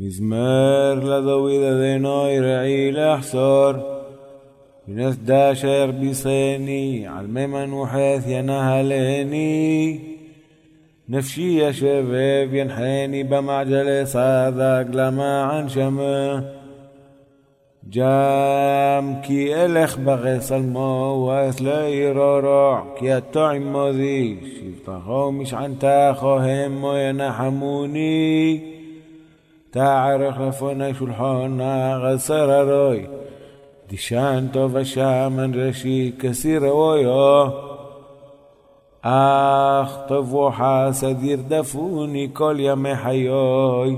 مزمار لدوي ذيناي رعي لأحصار بناس داشر بصيني عالميمن وحاث ينهليني نفشي يا شباب ينحيني بمعجلة صادق لما عن شمه جام كي الخ بغي صلما واسلا يرارع كي الطعم ماذي شيف مش عن تاخو همو ينحموني تعرف لفونا شلحونا غسر روي دشان טוב השמן ראשי כסיר אויו אך טובו חסד ירדפוני כל ימי חיוי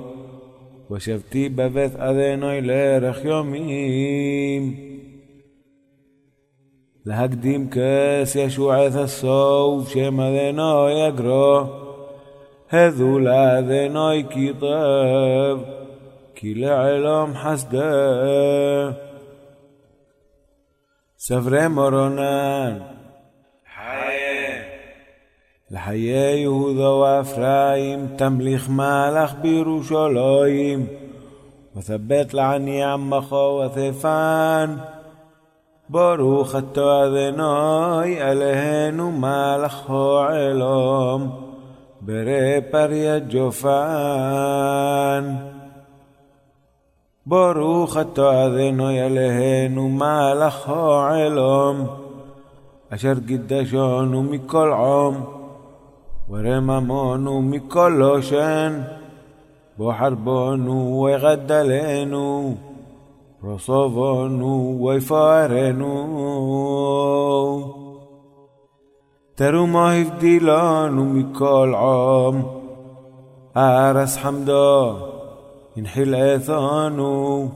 ושבתי בבית אדינוי לערך יומים. להקדים כס ישועת הסוף שם אדינוי אגרו, הדו לאדינוי כי טוב, כי לעלום חסדה. סברי מורונן לחיי יהודה ואפרים תמליך מלך בירושלים ותבט לעני עמך ותפן ברוך אתה אדינוי עלינו מלכו עלום ברי פריה ג'ופן ברוך אתה אדינוי עלינו מלכו עלום אשר קידשונו מכל עום ورممونو مكلوشن بحربونو وغدلينو رصوفونو ويفارنو ترو تروما هفديلان وميكال عام. عرس حمدا ينحل ايثانو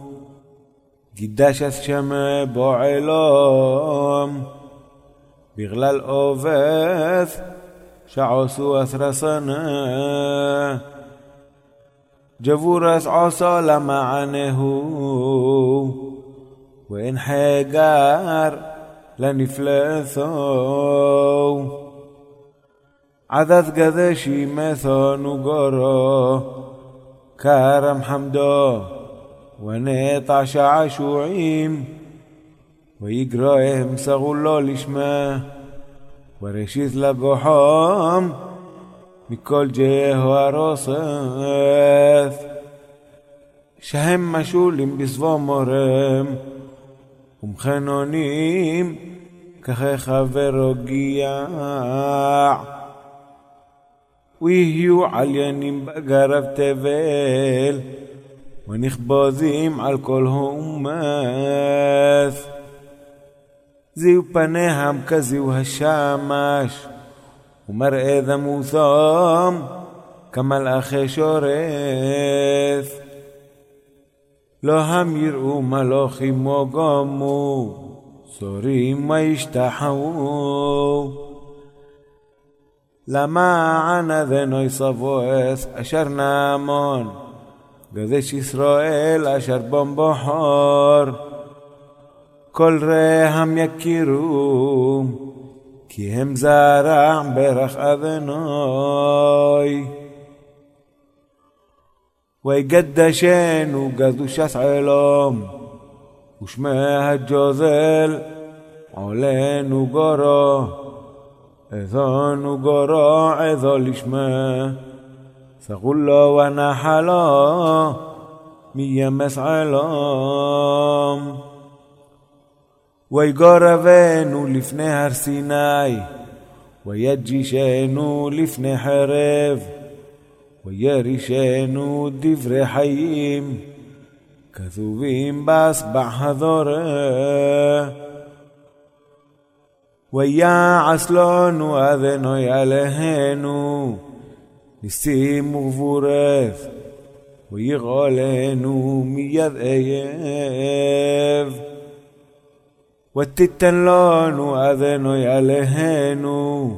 قداش الشمع بعلام بغلال اوفاث شعوسو اثر جفور جبورس عصا لما عنه وإن لنفلثو חגר לנפלסו עדת גדשי מתונו גורו כרם חמדו ונטע שעשועים ויגרועם סגולו לשמה וראשית לגוחם מכל ג'הו הרוסף שהם משולים בסבו מורם ומחנונים כחבר הגיע ויהיו עליינים בגרב תבל ונכבוזים על כל הומס זיו פניהם כזיו השמש, ומראה דמותם כמלאכי שורף. לא הם יראו מלוכים מוגמו, צורים וישתחוו. למען אדינוי סבואס אשר נעמון, גדש ישראל אשר בום בוחור. כל רעם יכירו, כי הם זרע ברך אדוני. ויגדשנו קדושת עולם, ושמה הג'וזל עולנו גורו, إذان قراع ذا لشما ثقل ونحلا حلا مية مسعلام ويقرا فينو لفني هر سيناي ويجي شينو لفني حريف ويري شينو دفر حيم كذوبين بس بحضره ויעש לנו אדינוי עלינו, ניסים וגבורת, ויגאלנו מיד אייב. ותיתן אדינוי עלינו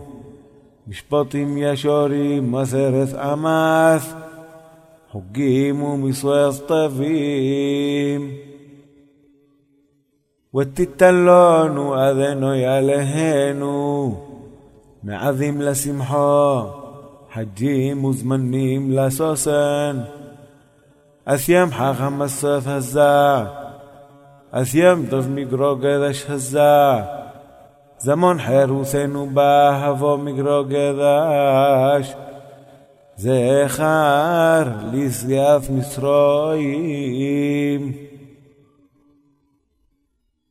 משפטים ישורים מסרת אמס חוגים ומסויס טובים ותיתן אדינוי עלינו מעבים לשמחו חגים וזמנים לסוסן أثيام حاخا مسات هزا أثيام دف مقرو قدش هزا زمان حروسين باهفو مقرو قدش זכר לסגיית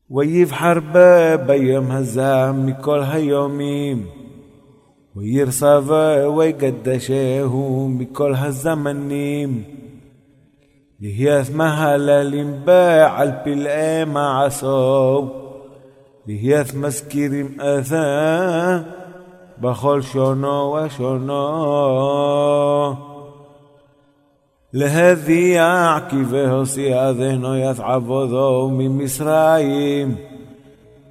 מצרים ויבחר ביום הזה מכל היומים וירסבה ויקדשהו מכל הזמנים להיות מהללים בעל פלאי מעשו להיות מזכירים אתha בכל שונו ושונו להביע כי והוסיע אדנו יתעבודו ממצרים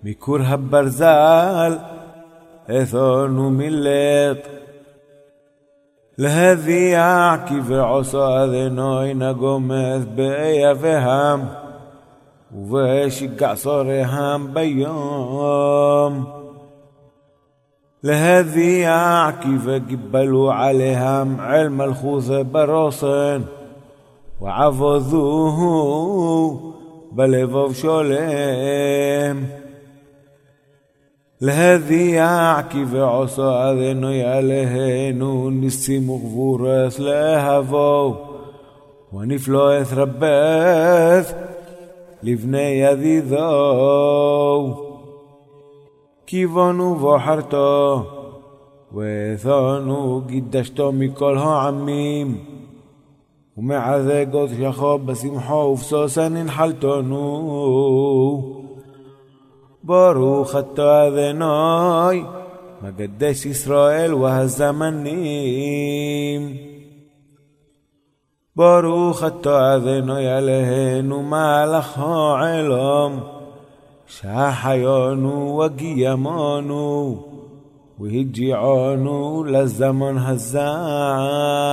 מכור הברזל אתון ומילט להביע כי ועושו אדנו נגומeth באייביהם ובשיגע צוריהם ביום להביע כי וגיבלו עליהם علم الخوذ ברוסן ועבודוהו בלבוב שולם להביע כי ועושו אדנו עלינו ניסים וגבורס להבו ונפלו את רבת לבני ידידו كيفانو بحرتا وثانو قدشتا مكالها عميم ومع ذاك شخا بسمحا وفصاصا انحلتانو باروخ أذناي مقدس إسرائيل وهالزمنيم باروخ أذناي عليهن ومالخها علام شاحيون وقيمونو ويجيعونو للزمن هزاه